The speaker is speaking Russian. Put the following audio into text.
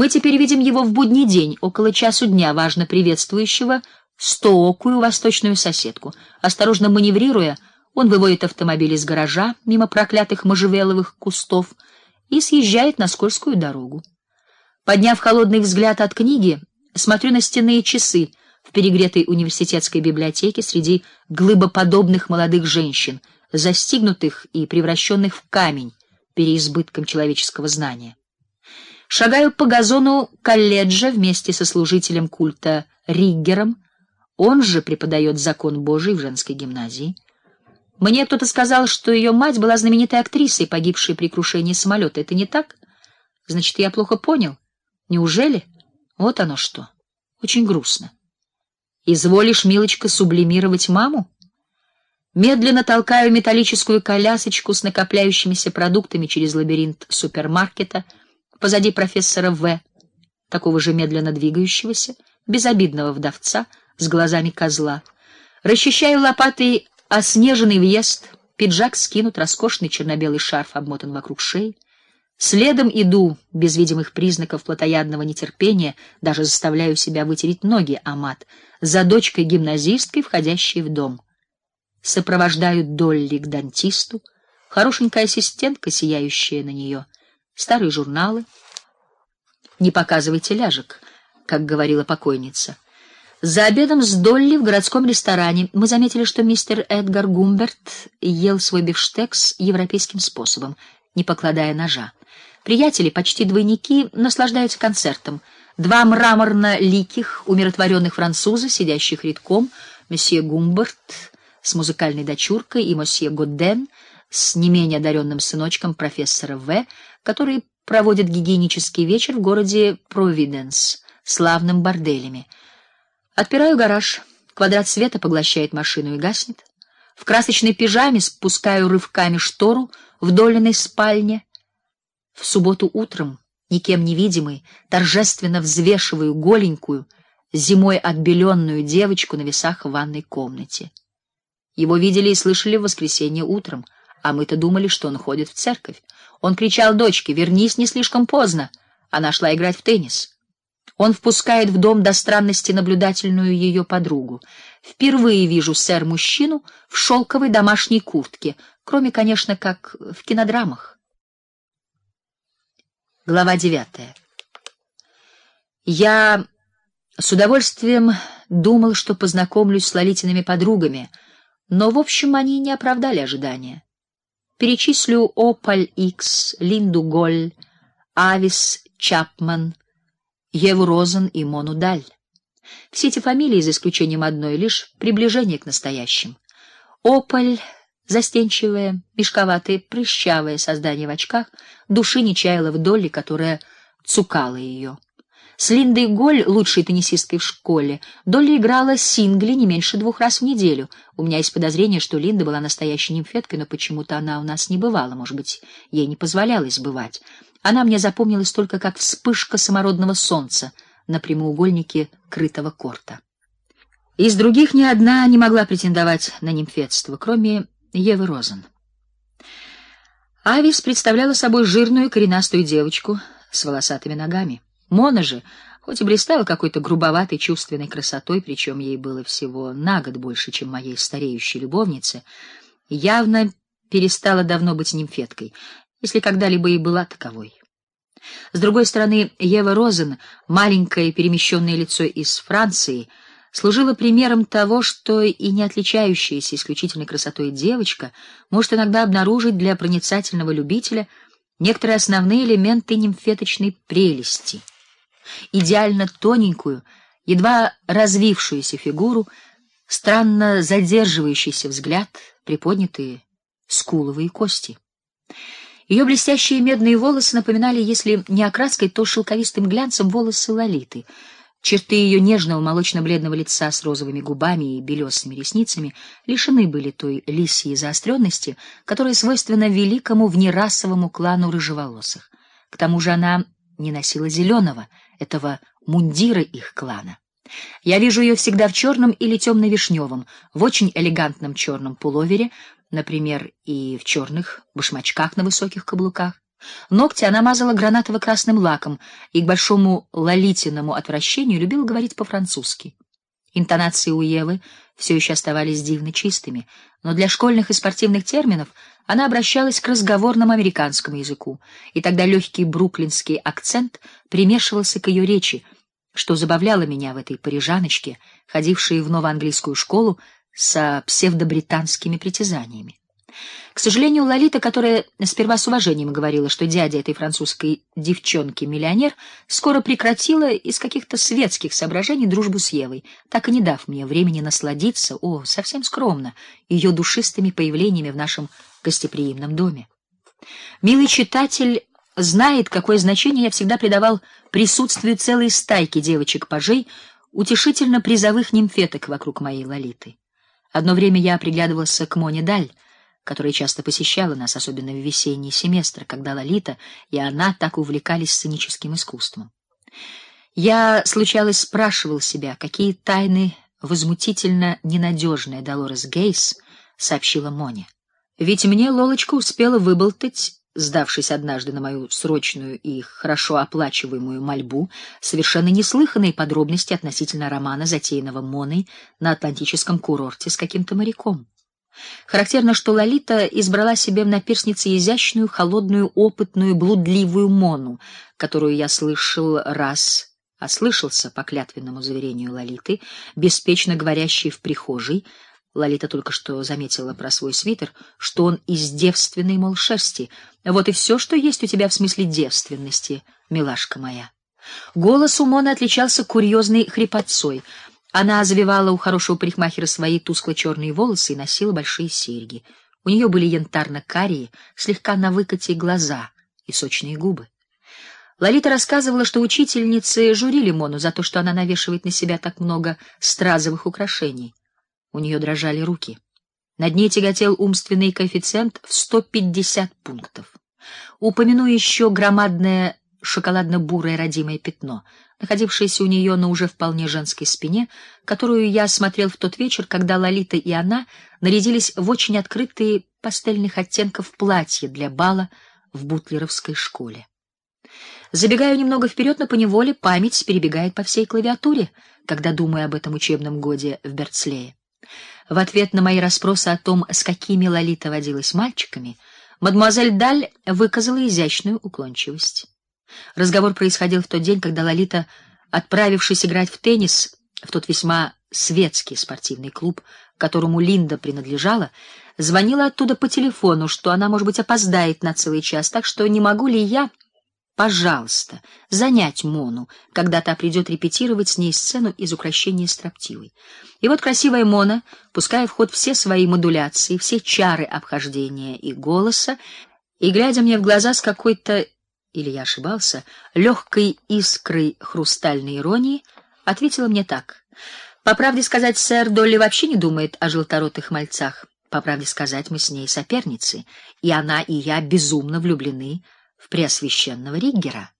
Мы теперь видим его в будний день, около часу дня, важно приветствующего стоокую восточную соседку. Осторожно маневрируя, он выводит автомобиль из гаража мимо проклятых можжевеловых кустов и съезжает на скользкую дорогу. Подняв холодный взгляд от книги, смотрю на стенные часы в перегретой университетской библиотеке среди глыбоподобных молодых женщин, застигнутых и превращенных в камень переизбытком человеческого знания. Шагаю по газону колледжа вместе со служителем культа Риггером, он же преподает закон Божий в женской гимназии. Мне кто-то сказал, что ее мать была знаменитой актрисой, погибшей при крушении самолета. Это не так? Значит, я плохо понял. Неужели? Вот оно что. Очень грустно. Изволишь, милочка, сублимировать маму? Медленно толкаю металлическую колясочку с накопляющимися продуктами через лабиринт супермаркета позади профессора В, такого же медленно двигающегося, безобидного вдовца с глазами козла. Расчищаю лопатой Оснеженный въезд, пиджак скинут, роскошный черно-белый шарф обмотан вокруг шеи. Следом иду, без видимых признаков плотоядного нетерпения, даже заставляю себя вытереть ноги о мат, за дочкой гимназисткой, входящей в дом. Сопровождают Долли к дантисту, хорошенькая ассистентка, сияющая на нее, старые журналы. Не показывайте ляжек, как говорила покойница. За обедом с Долли в городском ресторане мы заметили, что мистер Эдгар Гумберт ел свой бифштекс европейским способом, не покладая ножа. Приятели, почти двойники, наслаждаются концертом. Два мраморно-ликих, умиротворенных француза, сидящих рядком, месье Гумберт с музыкальной дочуркой и месье Годен с не менее одаренным сыночком профессора В, который проводит гигиенический вечер в городе Провиденс, славным борделями. Отпираю гараж. Квадрат света поглощает машину и гаснет. В красочной пижаме спускаю рывками штору в доленной спальне. В субботу утром, никем не видимый, торжественно взвешиваю голенькую, зимой отбеленную девочку на весах в ванной комнате. Его видели и слышали в воскресенье утром, а мы-то думали, что он ходит в церковь. Он кричал дочке: "Вернись, не слишком поздно". Она шла играть в теннис. Он впускает в дом до странности наблюдательную ее подругу. Впервые вижу сэр мужчину в шелковой домашней куртке, кроме, конечно, как в кинодрамах. Глава девятая. Я с удовольствием думал, что познакомлюсь с Лолитиными подругами, но в общем они не оправдали ожидания. Перечислю Опаль Икс, Линду Голь, Авис Чапман, Еву Розен и Мону Даль. Все эти фамилии, за исключением одной, лишь приближение к настоящим. Ополь, застенчивое, мешковатое, прыщавое создание в очках, души не чаяла в Долли, которая цукала ее. С Линдой Голь, лучшей теннисисткой в школе, Долли играла сингли не меньше двух раз в неделю. У меня есть подозрение, что Линда была настоящей нимфеткой, но почему-то она у нас не бывала, может быть, ей не позволялось бывать. Она мне запомнилась только как вспышка самородного солнца на прямоугольнике крытого корта. Из других ни одна не могла претендовать на нимфетство, кроме Евы Розен. Авис представляла собой жирную коренастую девочку с волосатыми ногами. Мона же, хоть и блистала какой-то грубоватой чувственной красотой, причем ей было всего на год больше, чем моей стареющей любовнице, явно перестала давно быть нимфеткой если когда-либо и была таковой. С другой стороны, Ева Розен, маленькое перемещенное лицо из Франции, служила примером того, что и не отличающаяся исключительной красотой девочка может иногда обнаружить для проницательного любителя некоторые основные элементы нимфеточной прелести. Идеально тоненькую, едва развившуюся фигуру, странно задерживающийся взгляд, приподнятые скуловые кости. Ее блестящие медные волосы напоминали, если не окраской, то шелковистым глянцем волосы Лолиты. Черты ее нежного молочно-бледного лица с розовыми губами и белесыми ресницами лишены были той лисьей заостренности, которая свойственна великому внерасовому клану рыжеволосых. К тому же она не носила зеленого, этого мундира их клана. Я вижу ее всегда в черном или темно-вишневом, в очень элегантном черном пуловере, например, и в черных башмачках на высоких каблуках. Ногти она мазала гранатово-красным лаком и к большому лолитиному отвращению любила говорить по-французски. Интонации у Евы все еще оставались дивно чистыми, но для школьных и спортивных терминов она обращалась к разговорному американскому языку, и тогда легкий бруклинский акцент примешивался к ее речи, что забавляло меня в этой парижаночке, ходившей в новоанглийскую школу с псевдобританскими притязаниями. К сожалению, Лолита, которая сперва с уважением говорила, что дядя этой французской девчонки миллионер, скоро прекратила из каких-то светских соображений дружбу с Евой, так и не дав мне времени насладиться, о, совсем скромно, ее душистыми появлениями в нашем гостеприимном доме. Милый читатель знает, какое значение я всегда придавал присутствию целой стайки девочек-пажей, утешительно призовых нимфеток вокруг моей Лолиты. Одно время я приглядывался к Моне Даль, которая часто посещала нас, особенно в весенний семестр, когда Лолита и она так увлекались сценическим искусством. Я случалось спрашивал себя, какие тайны возмутительно ненадежная Долорес Гейс сообщила Моне. Ведь мне Лолочка успела выболтать, сдавшись однажды на мою срочную и хорошо оплачиваемую мольбу, совершенно неслыханные подробности относительно романа, затеянного Моной на атлантическом курорте с каким-то моряком. Характерно, что Лолита избрала себе в наперснице изящную, холодную, опытную, блудливую Мону, которую я слышал раз, ослышался по клятвенному заверению Лолиты, беспечно говорящей в прихожей. Лолита только что заметила про свой свитер, что он из девственной мол шерсти. Вот и все, что есть у тебя в смысле девственности, милашка моя. Голос у Моны отличался курьезной хрипотцой. Она завивала у хорошего парикмахера свои тускло-черные волосы и носила большие серьги. У нее были янтарно-карие, слегка на выкате глаза и сочные губы. Лолита рассказывала, что учительницы журили Мону за то, что она навешивает на себя так много стразовых украшений. У нее дрожали руки. Над ней тяготел умственный коэффициент в 150 пунктов. Упомяну еще громадное шоколадно-бурое родимое пятно, находившееся у нее на уже вполне женской спине, которую я смотрел в тот вечер, когда Лолита и она нарядились в очень открытые пастельных оттенков платья для бала в Бутлеровской школе. Забегаю немного вперед, но поневоле память перебегает по всей клавиатуре, когда думаю об этом учебном годе в Берцлее. В ответ на мои расспросы о том, с какими Лолита водилась мальчиками, мадемуазель Даль выказала изящную уклончивость. Разговор происходил в тот день, когда Лолита, отправившись играть в теннис в тот весьма светский спортивный клуб, которому Линда принадлежала, звонила оттуда по телефону, что она, может быть, опоздает на целый час, так что не могу ли я, пожалуйста, занять Мону, когда та придет репетировать с ней сцену из Укрощения строптивой. И вот красивая Мона, пуская в ход все свои модуляции, все чары обхождения и голоса, и глядя мне в глаза с какой-то или я ошибался, легкой искрой хрустальной иронии, ответила мне так: "По правде сказать, сэр, Долли вообще не думает о желторотых мальцах. По правде сказать, мы с ней соперницы, и она и я безумно влюблены в преосвященного Риггера".